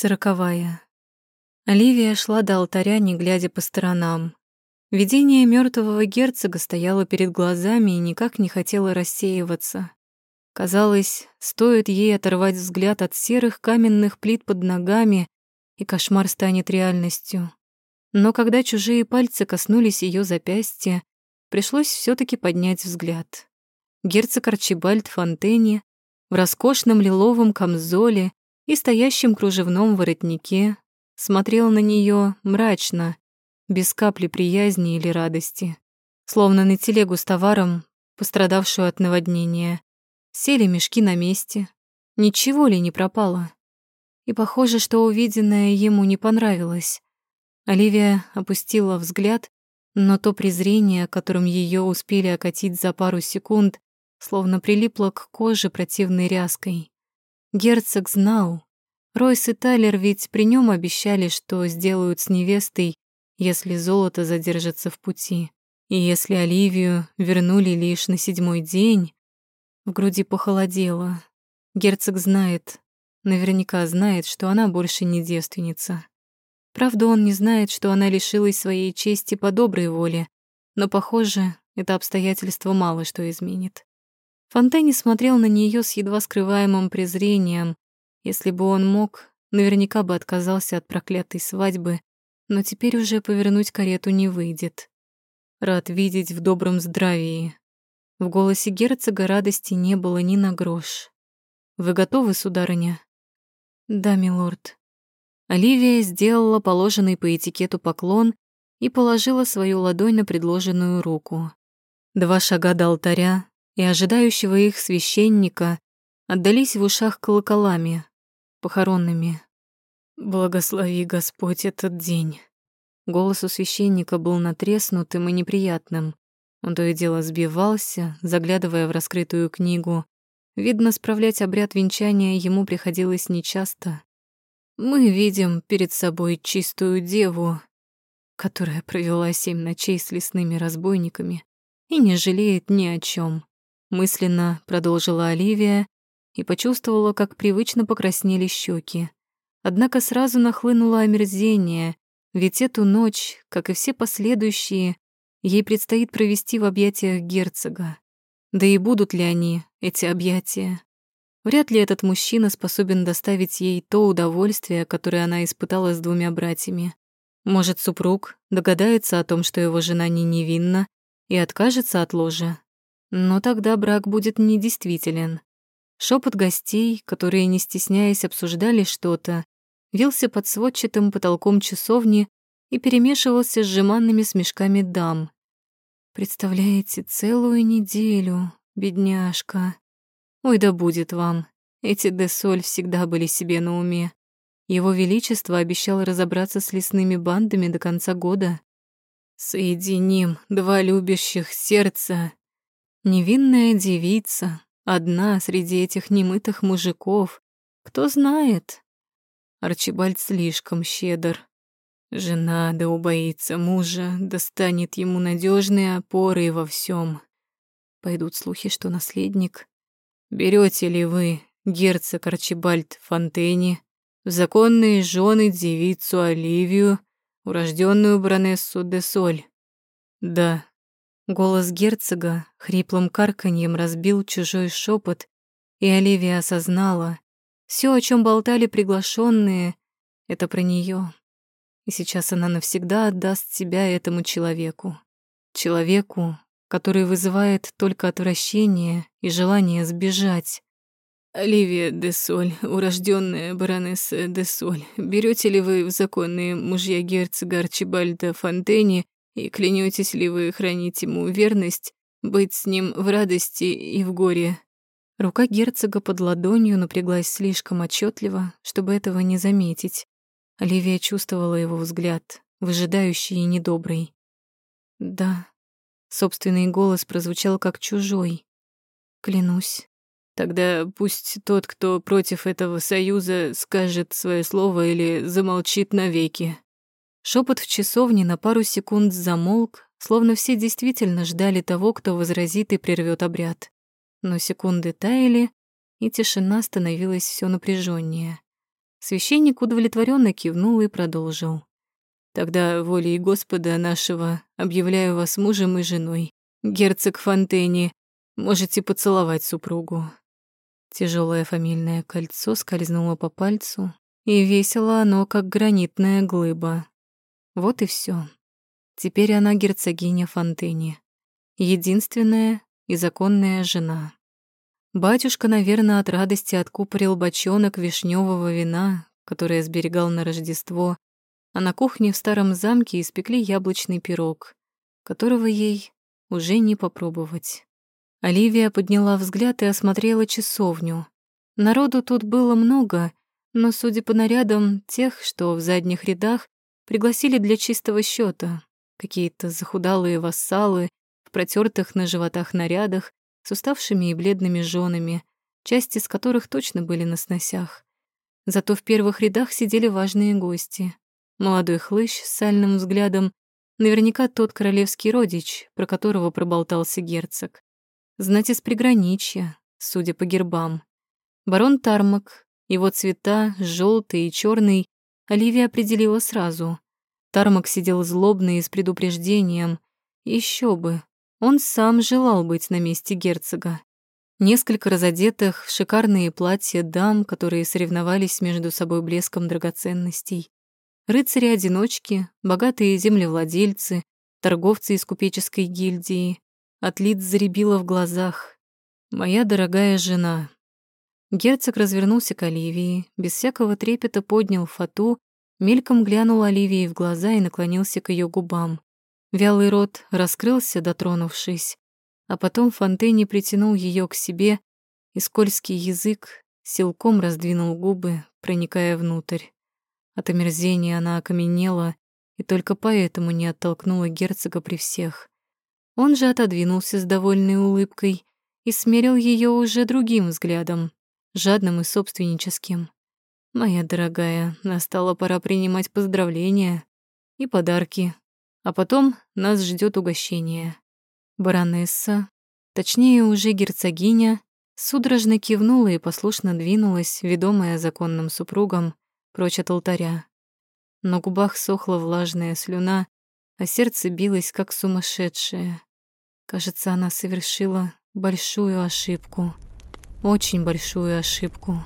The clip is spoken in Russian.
Сороковая. Оливия шла до алтаря, не глядя по сторонам. Видение мертвого герцога стояло перед глазами и никак не хотело рассеиваться. Казалось, стоит ей оторвать взгляд от серых каменных плит под ногами, и кошмар станет реальностью. Но когда чужие пальцы коснулись ее запястья, пришлось все таки поднять взгляд. Герцог Арчибальд Фонтени в роскошном лиловом камзоле и стоящем кружевном воротнике, смотрел на нее мрачно, без капли приязни или радости, словно на телегу с товаром, пострадавшую от наводнения. Сели мешки на месте, ничего ли не пропало. И похоже, что увиденное ему не понравилось. Оливия опустила взгляд, но то презрение, которым ее успели окатить за пару секунд, словно прилипло к коже противной ряской. Герцог знал. Ройс и Тайлер ведь при нем обещали, что сделают с невестой, если золото задержится в пути. И если Оливию вернули лишь на седьмой день, в груди похолодело. Герцог знает, наверняка знает, что она больше не девственница. Правда, он не знает, что она лишилась своей чести по доброй воле, но, похоже, это обстоятельство мало что изменит. Фонтейни смотрел на нее с едва скрываемым презрением. Если бы он мог, наверняка бы отказался от проклятой свадьбы, но теперь уже повернуть карету не выйдет. Рад видеть в добром здравии. В голосе герцога радости не было ни на грош. «Вы готовы, сударыня?» «Да, милорд». Оливия сделала положенный по этикету поклон и положила свою ладонь на предложенную руку. Два шага до алтаря, и ожидающего их священника отдались в ушах колоколами, похоронными. «Благослови Господь этот день». Голос у священника был натреснутым и неприятным. Он то и дело сбивался, заглядывая в раскрытую книгу. Видно, справлять обряд венчания ему приходилось нечасто. Мы видим перед собой чистую деву, которая провела семь ночей с лесными разбойниками и не жалеет ни о чем мысленно продолжила Оливия и почувствовала, как привычно покраснели щеки. Однако сразу нахлынуло омерзение, ведь эту ночь, как и все последующие, ей предстоит провести в объятиях герцога. Да и будут ли они, эти объятия? Вряд ли этот мужчина способен доставить ей то удовольствие, которое она испытала с двумя братьями. Может, супруг догадается о том, что его жена не невинна, и откажется от ложа, но тогда брак будет недействителен. Шепот гостей, которые, не стесняясь, обсуждали что-то, вился под сводчатым потолком часовни и перемешивался с жеманными смешками дам. «Представляете, целую неделю, бедняжка. Ой, да будет вам. Эти Десоль всегда были себе на уме. Его Величество обещал разобраться с лесными бандами до конца года. Соединим два любящих сердца Невинная девица, одна среди этих немытых мужиков. Кто знает? Арчибальд слишком щедр. Жена да убоится мужа, достанет ему надежные опоры во всем. Пойдут слухи, что наследник. Берете ли вы, герцог Арчибальд Фонтени, в законные жены девицу Оливию, урожденную баронессу де Соль? Да, Голос герцога хриплым карканьем разбил чужой шепот, и Оливия осознала, все, о чем болтали приглашенные, это про нее. И сейчас она навсегда отдаст себя этому человеку. Человеку, который вызывает только отвращение и желание сбежать. «Оливия де Соль, урожденная баронесса де Соль, берете ли вы в законные мужья герцога Арчибальда Фонтени и клянетесь ли вы хранить ему верность, быть с ним в радости и в горе?» Рука герцога под ладонью напряглась слишком отчетливо, чтобы этого не заметить. Оливия чувствовала его взгляд, выжидающий и недобрый. «Да». Собственный голос прозвучал как чужой. «Клянусь». Тогда пусть тот, кто против этого союза, скажет свое слово или замолчит навеки. Шепот в часовне на пару секунд замолк, словно все действительно ждали того, кто возразит и прервет обряд. Но секунды таяли, и тишина становилась все напряженнее. Священник удовлетворенно кивнул и продолжил. «Тогда волей Господа нашего объявляю вас мужем и женой. Герцог Фонтени, можете поцеловать супругу». Тяжелое фамильное кольцо скользнуло по пальцу, и весело оно, как гранитная глыба. Вот и все. Теперь она герцогиня Фонтени. Единственная и законная жена. Батюшка, наверное, от радости откупорил бочонок вишневого вина, которое сберегал на Рождество, а на кухне в старом замке испекли яблочный пирог, которого ей уже не попробовать. Оливия подняла взгляд и осмотрела часовню. Народу тут было много, но, судя по нарядам тех, что в задних рядах, пригласили для чистого счета. Какие-то захудалые вассалы в протертых на животах нарядах с уставшими и бледными женами, части из которых точно были на сносях. Зато в первых рядах сидели важные гости. Молодой хлыщ с сальным взглядом, наверняка тот королевский родич, про которого проболтался герцог. Знать из приграничья, судя по гербам. Барон Тармак, его цвета, желтый и черный, Оливия определила сразу. Тармак сидел злобный и с предупреждением. Еще бы, он сам желал быть на месте герцога. Несколько разодетых в шикарные платья дам, которые соревновались между собой блеском драгоценностей. Рыцари-одиночки, богатые землевладельцы, торговцы из купеческой гильдии. От лиц заребило в глазах. «Моя дорогая жена, Герцог развернулся к Оливии, без всякого трепета поднял фату, мельком глянул Оливии в глаза и наклонился к ее губам. Вялый рот раскрылся, дотронувшись, а потом Фонтейни притянул ее к себе, и скользкий язык силком раздвинул губы, проникая внутрь. От омерзения она окаменела и только поэтому не оттолкнула герцога при всех. Он же отодвинулся с довольной улыбкой и смерил ее уже другим взглядом жадным и собственническим. «Моя дорогая, настала пора принимать поздравления и подарки, а потом нас ждет угощение». Баронесса, точнее уже герцогиня, судорожно кивнула и послушно двинулась, ведомая законным супругом, прочь от алтаря. На губах сохла влажная слюна, а сердце билось, как сумасшедшее. Кажется, она совершила большую ошибку очень большую ошибку.